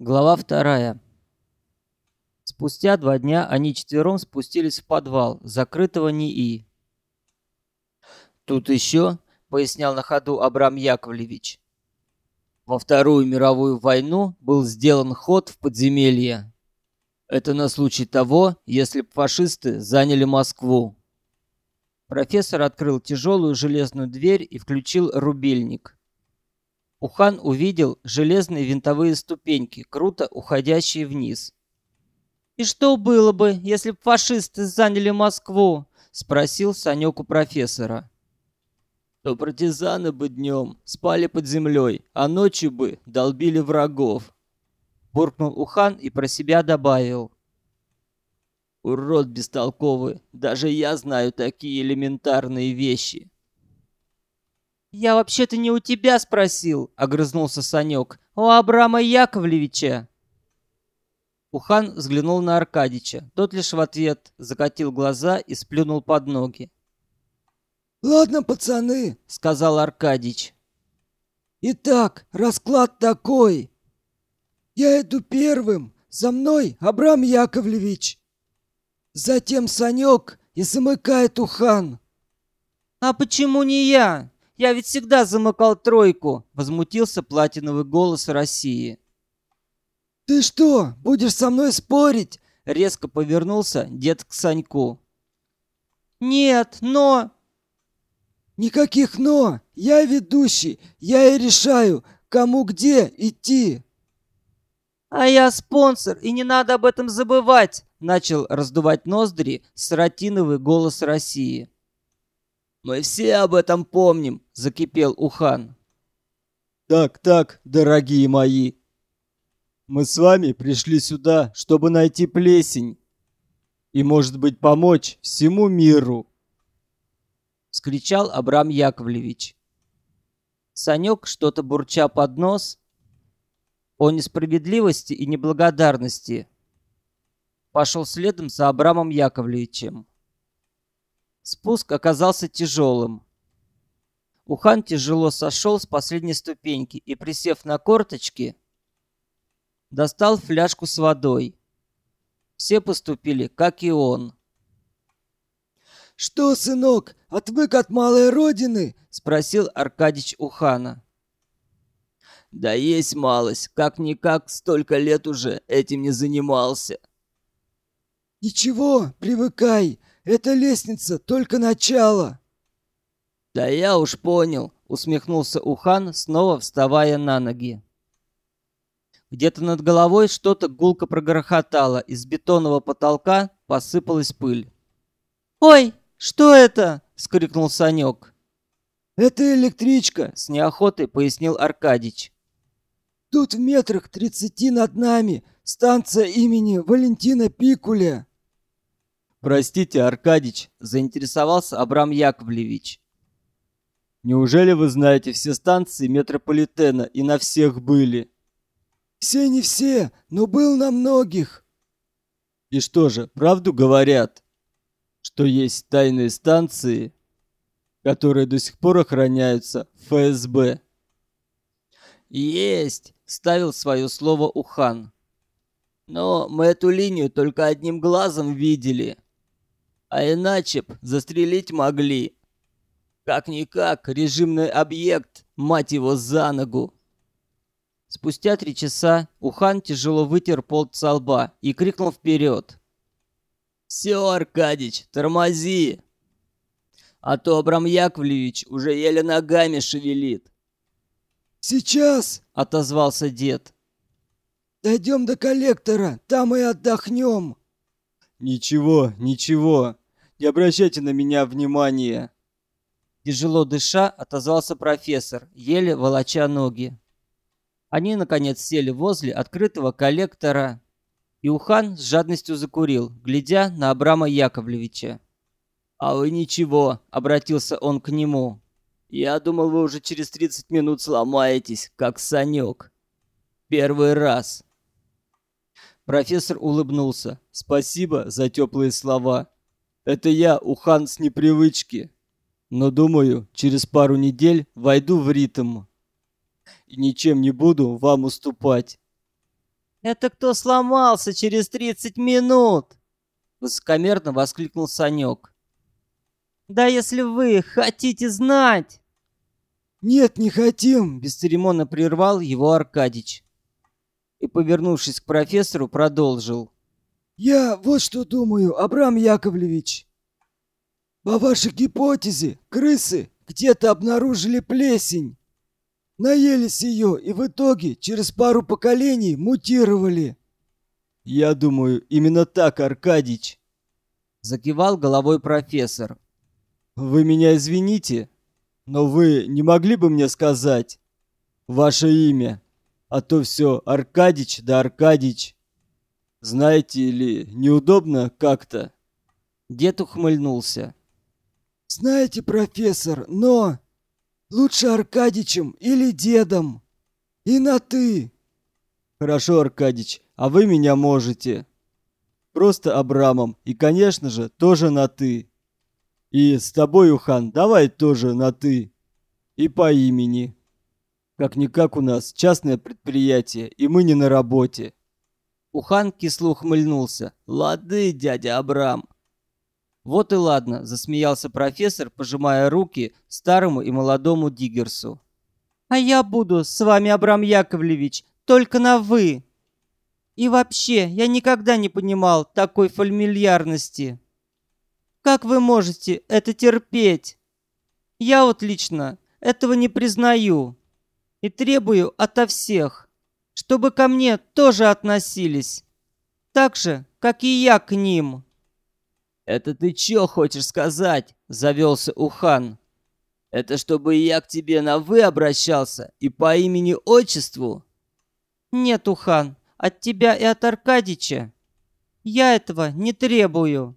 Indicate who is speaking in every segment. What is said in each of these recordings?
Speaker 1: Глава вторая. Спустя два дня они четвером спустились в подвал, закрытого НИИ. «Тут еще», — пояснял на ходу Абрам Яковлевич, «во Вторую мировую войну был сделан ход в подземелье. Это на случай того, если б фашисты заняли Москву». Профессор открыл тяжелую железную дверь и включил рубильник. Ухан увидел железные винтовые ступеньки, круто уходящие вниз. «И что было бы, если б фашисты заняли Москву?» — спросил Санек у профессора. «То партизаны бы днем спали под землей, а ночью бы долбили врагов», — буркнул Ухан и про себя добавил. «Урод бестолковый, даже я знаю такие элементарные вещи».
Speaker 2: «Я вообще-то не у тебя спросил», — огрызнулся Санек. «У Абрама Яковлевича».
Speaker 1: Ухан взглянул на Аркадича. Тот лишь в ответ закатил глаза и сплюнул под ноги.
Speaker 3: «Ладно, пацаны», — сказал Аркадич. «Итак, расклад такой. Я иду первым, за мной Абрам Яковлевич. Затем Санек и замыкает Ухан».
Speaker 2: «А почему не я?» Я ведь всегда замыкал тройку!» — возмутился платиновый голос России.
Speaker 3: «Ты что, будешь со мной спорить?»
Speaker 1: — резко повернулся дед к Саньку.
Speaker 2: «Нет, но...»
Speaker 3: «Никаких «но». Я ведущий. Я и решаю, кому где идти».
Speaker 2: «А я спонсор, и не надо об этом забывать!» — начал раздувать ноздри саратиновый голос России.
Speaker 1: «Мы все об этом помним», — закипел Ухан.
Speaker 4: «Так, так, дорогие мои, мы с вами пришли сюда, чтобы найти плесень и, может быть, помочь всему миру», —
Speaker 1: скричал Абрам Яковлевич. Санек, что-то бурча под нос, о несправедливости и неблагодарности, пошел следом за Абрамом Яковлевичем. Спуск оказался тяжелым. Ухан тяжело сошел с последней ступеньки и, присев на корточки, достал фляжку с водой. Все поступили, как и он.
Speaker 3: «Что, сынок, отвык от малой родины?»
Speaker 1: — спросил Аркадич Ухана. «Да есть малость, как-никак столько лет уже этим не занимался».
Speaker 3: «Ничего, привыкай, эта лестница только начало.
Speaker 1: Да я уж понял, усмехнулся Ухан, снова вставая на ноги. Где-то над головой что-то гулко прогрохотало, из бетонного потолка посыпалась пыль.
Speaker 2: «Ой, что это?»
Speaker 1: — скрикнул Санек.
Speaker 3: «Это электричка», —
Speaker 1: с неохотой пояснил Аркадич.
Speaker 3: «Тут в метрах тридцати над нами станция имени Валентина Пикуля».
Speaker 4: «Простите, Аркадич», —
Speaker 1: заинтересовался Абрам Яковлевич.
Speaker 4: «Неужели вы знаете все станции метрополитена и на всех были?»
Speaker 3: «Все не все, но был на многих».
Speaker 4: «И что же, правду говорят, что есть тайные станции, которые до сих пор охраняются ФСБ?»
Speaker 1: «Есть!» — ставил свое слово Ухан. «Но мы эту линию только одним глазом видели» а иначе б застрелить могли. Как-никак, режимный объект, мать его, за ногу. Спустя три часа Ухан тяжело вытер пол со лба и крикнул вперед. «Все, Аркадич, тормози!» А то Абрам Яковлевич уже еле ногами шевелит.
Speaker 3: «Сейчас!»
Speaker 1: — отозвался дед.
Speaker 3: «Дойдем до коллектора, там и отдохнем!»
Speaker 4: «Ничего, ничего, не обращайте на меня внимания!»
Speaker 1: Тяжело дыша, отозвался профессор, еле волоча ноги. Они, наконец, сели возле открытого коллектора, и Ухан с жадностью закурил, глядя на Абрама Яковлевича. «А вы ничего», — обратился он к нему. «Я думал, вы уже через 30 минут сломаетесь, как санек. Первый раз».
Speaker 4: Профессор улыбнулся. «Спасибо за теплые слова. Это я, Ухан с непривычки. Но думаю, через пару недель войду в ритм. И ничем не буду вам уступать.
Speaker 2: Это кто сломался через 30 минут?
Speaker 1: Высокомерно воскликнул Санек.
Speaker 2: Да если вы хотите знать...
Speaker 3: «Нет, не хотим!»
Speaker 1: Бесцеремонно прервал его Аркадич. И, повернувшись к профессору, продолжил.
Speaker 3: «Я вот что думаю, Абрам Яковлевич. По вашей гипотезе, крысы где-то обнаружили плесень. Наелись ее и в итоге через пару поколений мутировали.
Speaker 4: Я думаю, именно так, Аркадич.
Speaker 1: Закивал головой профессор.
Speaker 4: Вы меня извините, но вы не могли бы мне сказать ваше имя? А то все Аркадич да Аркадич. Знаете ли, неудобно как-то.
Speaker 1: Дед ухмыльнулся.
Speaker 3: Знаете, профессор, но лучше Аркадичем или дедом. И на «ты».
Speaker 4: Хорошо, Аркадич, а вы меня можете. Просто Абрамом. И, конечно же, тоже на «ты». И с тобой, Ухан, давай тоже на «ты». И по имени. Как-никак у нас частное предприятие, и мы не на работе.
Speaker 1: Ухан кисло ухмыльнулся. «Лады, дядя Абрам». «Вот и ладно», — засмеялся профессор, пожимая руки старому и молодому Диггерсу.
Speaker 2: «А я буду с вами, Абрам Яковлевич, только на «вы». И вообще, я никогда не понимал такой фамильярности. Как вы можете это терпеть? Я вот лично этого не признаю и требую ото всех, чтобы ко мне тоже относились, так же, как и я к ним».
Speaker 1: «Это ты чё хочешь сказать?» – завелся Ухан. «Это чтобы я к тебе на «вы» обращался и по имени-отчеству?»
Speaker 2: «Нет, Ухан, от тебя и от Аркадича. Я этого не требую,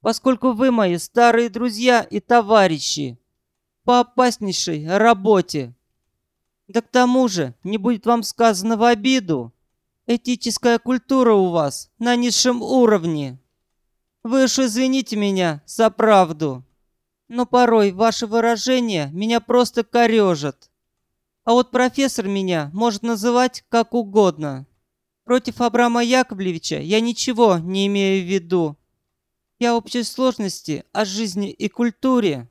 Speaker 2: поскольку вы мои старые друзья и товарищи по опаснейшей работе. Да к тому же, не будет вам сказано в обиду, этическая культура у вас на низшем уровне». Вы уж извините меня за правду, но порой ваши выражения меня просто корежат. А вот профессор меня может называть как угодно. Против Абрама Яковлевича я ничего не имею в виду. Я общей сложности о жизни и культуре.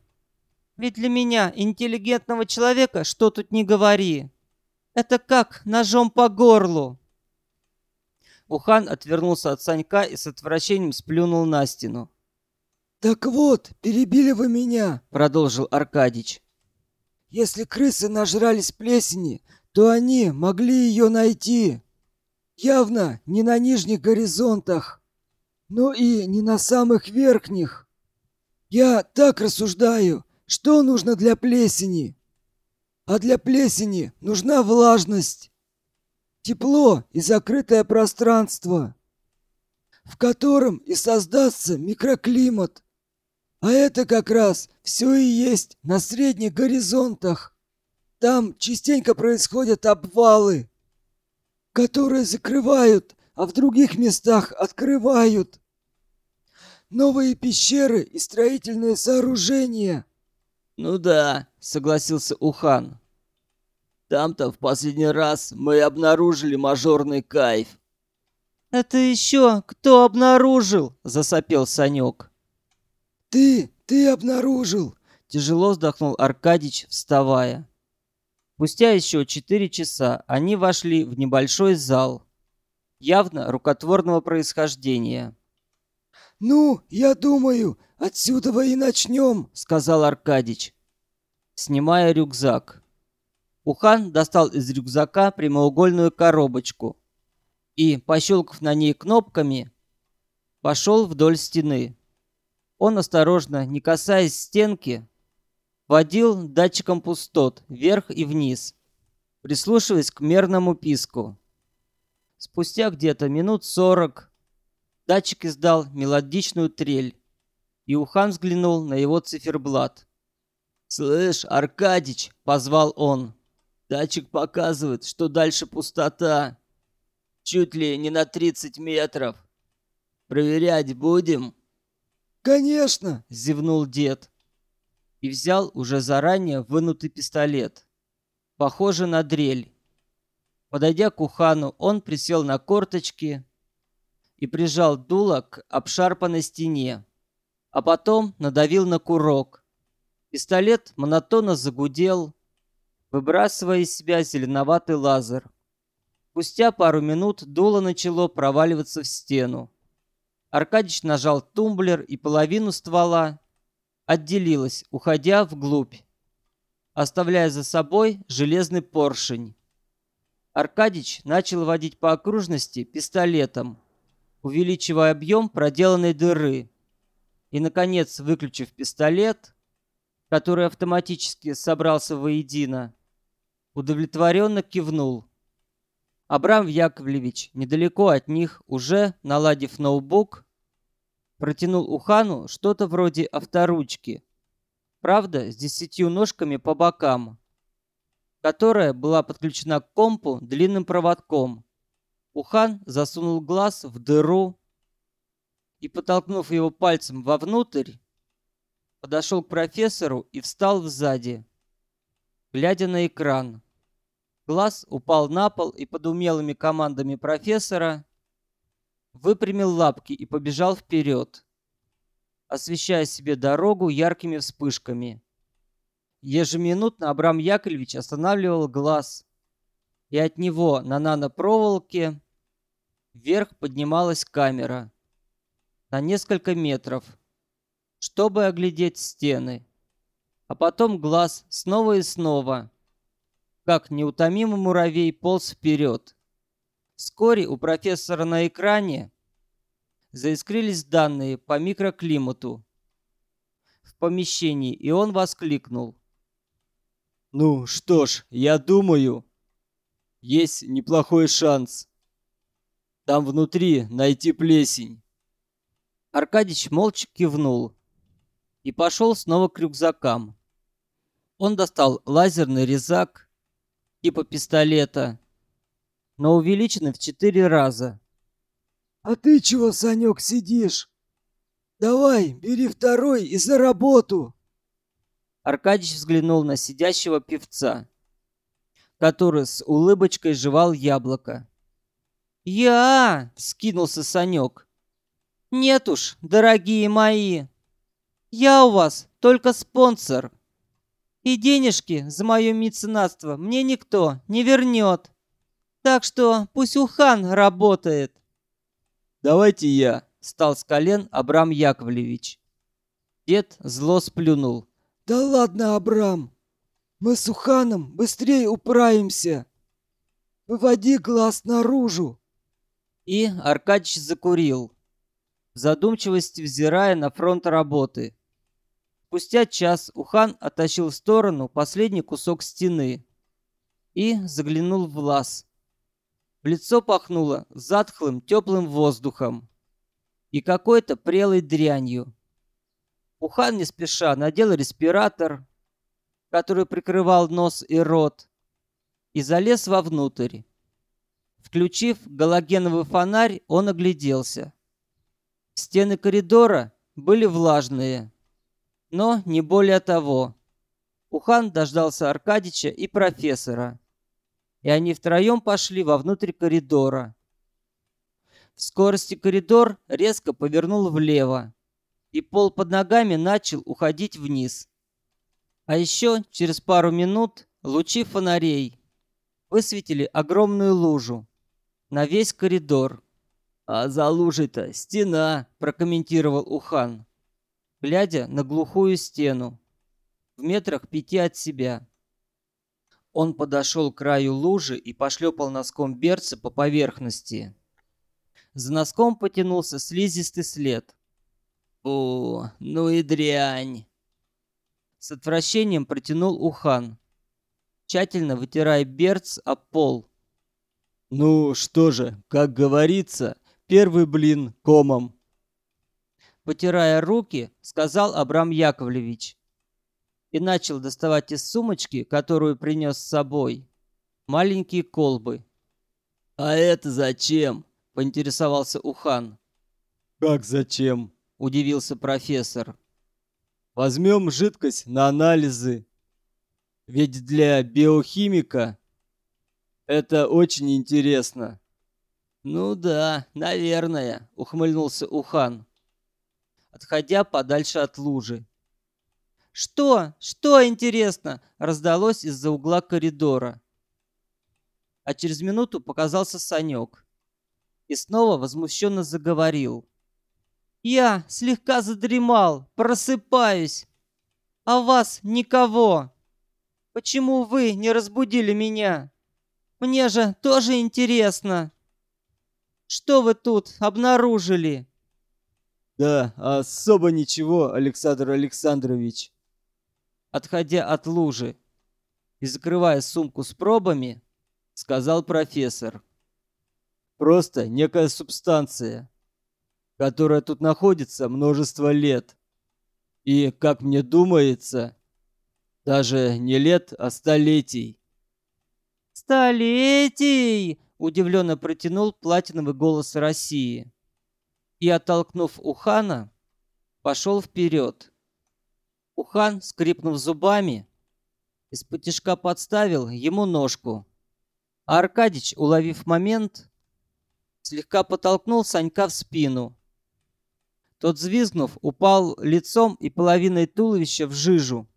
Speaker 2: Ведь для меня, интеллигентного человека, что тут не говори. Это как ножом по горлу.
Speaker 1: Ухан отвернулся от Санька и с отвращением сплюнул на стену.
Speaker 3: «Так вот, перебили вы меня», —
Speaker 1: продолжил Аркадич.
Speaker 3: «Если крысы нажрались плесени, то они могли ее найти. Явно не на нижних горизонтах, но и не на самых верхних. Я так рассуждаю, что нужно для плесени. А для плесени нужна влажность тепло и закрытое пространство, в котором и создастся микроклимат. А это как раз все и есть на средних горизонтах. Там частенько происходят обвалы, которые закрывают, а в других местах открывают. Новые пещеры и строительные сооружения.
Speaker 1: «Ну да», — согласился Ухан. Там-то в последний раз мы обнаружили мажорный кайф.
Speaker 2: «Это еще кто обнаружил?» – засопел Санек.
Speaker 3: «Ты, ты обнаружил!»
Speaker 1: – тяжело вздохнул Аркадич, вставая. Спустя еще четыре часа они вошли в небольшой зал, явно рукотворного происхождения.
Speaker 3: «Ну, я думаю, отсюда и начнем», —
Speaker 1: сказал Аркадич, снимая рюкзак. Ухан достал из рюкзака прямоугольную коробочку и, пощелкав на ней кнопками, пошел вдоль стены. Он осторожно, не касаясь стенки, водил датчиком пустот вверх и вниз, прислушиваясь к мерному писку. Спустя где-то минут сорок датчик издал мелодичную трель, и Ухан взглянул на его циферблат. «Слышь, Аркадич!» — позвал он. Датчик показывает, что дальше пустота. Чуть ли не на 30 метров. Проверять будем?
Speaker 3: Конечно,
Speaker 1: зевнул дед. И взял уже заранее вынутый пистолет. Похоже на дрель. Подойдя к Ухану, он присел на корточки и прижал дуло к обшарпанной стене, а потом надавил на курок. Пистолет монотонно загудел, выбрасывая из себя зеленоватый лазер. Спустя пару минут дуло начало проваливаться в стену. Аркадьич нажал тумблер, и половину ствола отделилась, уходя вглубь, оставляя за собой железный поршень. Аркадьич начал водить по окружности пистолетом, увеличивая объем проделанной дыры. И, наконец, выключив пистолет, который автоматически собрался воедино, удовлетворенно кивнул. Абрам Яковлевич, недалеко от них, уже, наладив ноутбук, протянул Ухану что-то вроде авторучки. Правда, с десятью ножками по бокам, которая была подключена к компу длинным проводком. Ухан засунул глаз в дыру и, подтолкнув его пальцем вовнутрь, подошел к профессору и встал сзади, глядя на экран. Глаз упал на пол и под умелыми командами профессора выпрямил лапки и побежал вперед, освещая себе дорогу яркими вспышками. Ежеминутно Абрам Яковлевич останавливал глаз, и от него на нанопроволоке вверх поднималась камера на несколько метров, чтобы оглядеть стены. А потом глаз снова и снова, как неутомимый муравей, полз вперед. Вскоре у профессора на экране заискрились данные по микроклимату в помещении, и он воскликнул.
Speaker 4: «Ну что ж, я думаю, есть неплохой шанс. Там внутри найти плесень».
Speaker 1: Аркадьич молча кивнул и пошел снова к рюкзакам. Он достал лазерный резак типа пистолета но увеличены в четыре раза.
Speaker 3: «А ты чего, Санек, сидишь? Давай, бери второй и за работу!»
Speaker 1: Аркадьич взглянул на сидящего певца, который с улыбочкой жевал яблоко. «Я!» — скинулся Санек. «Нет уж, дорогие мои, я у вас только спонсор, и денежки за мое меценатство мне никто не вернет». Так что пусть Ухан работает.
Speaker 4: Давайте я,
Speaker 1: встал с колен Абрам Яковлевич. Дед зло сплюнул.
Speaker 3: Да ладно, Абрам. Мы с Уханом быстрее управимся. Выводи глаз наружу.
Speaker 1: И Аркадьич закурил, в задумчивости взирая на фронт работы. Спустя час Ухан оттащил в сторону последний кусок стены и заглянул в лаз. В лицо пахнуло затхлым теплым воздухом и какой-то прелой дрянью. Ухан не спеша надел респиратор, который прикрывал нос и рот, и залез вовнутрь. Включив галогеновый фонарь, он огляделся. Стены коридора были влажные, но не более того. Ухан дождался Аркадича и профессора и они втроем пошли вовнутрь коридора. В скорости коридор резко повернул влево, и пол под ногами начал уходить вниз. А еще через пару минут лучи фонарей высветили огромную лужу на весь коридор. «А за лужей-то стена», — прокомментировал Ухан, глядя на глухую стену в метрах пяти от себя. Он подошел к краю лужи и пошлепал носком берца по поверхности. За носком потянулся слизистый след. «О, ну и дрянь!» С отвращением протянул Ухан, тщательно вытирая берц об пол.
Speaker 4: «Ну что же, как говорится, первый блин комом!»
Speaker 1: Потирая руки, сказал Абрам Яковлевич и начал доставать из сумочки, которую принес с собой, маленькие колбы. «А это зачем?» — поинтересовался Ухан.
Speaker 4: «Как зачем?»
Speaker 1: — удивился профессор.
Speaker 4: «Возьмем жидкость на анализы. Ведь для биохимика Это очень интересно.
Speaker 1: Ну да, наверное, ухмыльнулся Ухан, отходя подальше от лужи.
Speaker 2: Что? Что интересно? раздалось из-за угла коридора.
Speaker 1: А через минуту показался Санек и снова возмущенно заговорил.
Speaker 2: Я слегка задремал, просыпаюсь. А вас никого. Почему вы не разбудили меня? Мне же тоже интересно. Что вы тут обнаружили?
Speaker 4: Да, особо ничего, Александр Александрович.
Speaker 1: Отходя от лужи и закрывая сумку с пробами, сказал профессор. Просто некая субстанция, которая тут находится множество лет. И, как мне думается, даже не лет, а столетий.
Speaker 2: «Столетий!» — удивленно протянул
Speaker 1: платиновый голос России. И, оттолкнув Ухана, пошел вперед. Ухан, скрипнув зубами, из-под подставил ему ножку. А Аркадич, уловив момент, слегка потолкнул Санька в спину. Тот, взвизгнув, упал лицом и половиной туловища в жижу.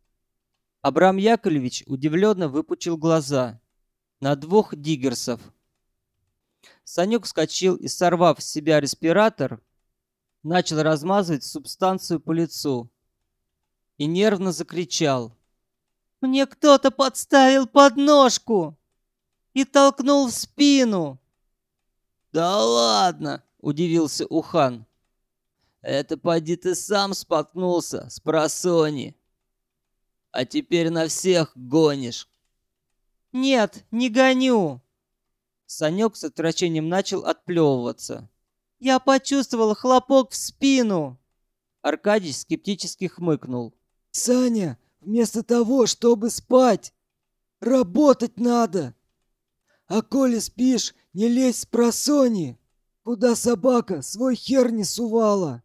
Speaker 1: Абрам Яковлевич удивленно выпучил глаза на двух диггерсов. Санек вскочил и, сорвав с себя респиратор, начал размазывать субстанцию по лицу и нервно закричал.
Speaker 2: «Мне кто-то подставил подножку и толкнул в спину!»
Speaker 1: «Да ладно!» — удивился Ухан. «Это поди ты сам споткнулся с просони, а теперь на всех гонишь!»
Speaker 2: «Нет, не гоню!»
Speaker 1: Санек с отвращением начал отплевываться.
Speaker 2: «Я почувствовал хлопок в спину!»
Speaker 1: Аркадий скептически хмыкнул.
Speaker 3: «Саня, вместо того, чтобы спать, работать надо! А коли спишь, не лезь с просони, куда собака свой хер не сувала!»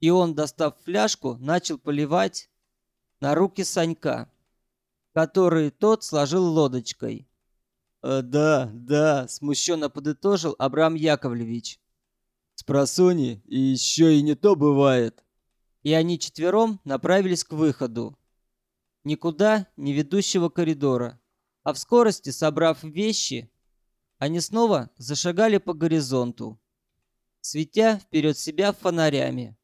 Speaker 1: И он, достав фляжку, начал поливать на руки Санька который тот сложил лодочкой.
Speaker 4: «Э, «Да, да», —
Speaker 1: смущенно подытожил Абрам Яковлевич.
Speaker 4: «С просони и еще и не то бывает».
Speaker 1: И они четвером направились к выходу. Никуда не ведущего коридора. А в скорости, собрав вещи, они снова зашагали по горизонту, светя вперед себя фонарями.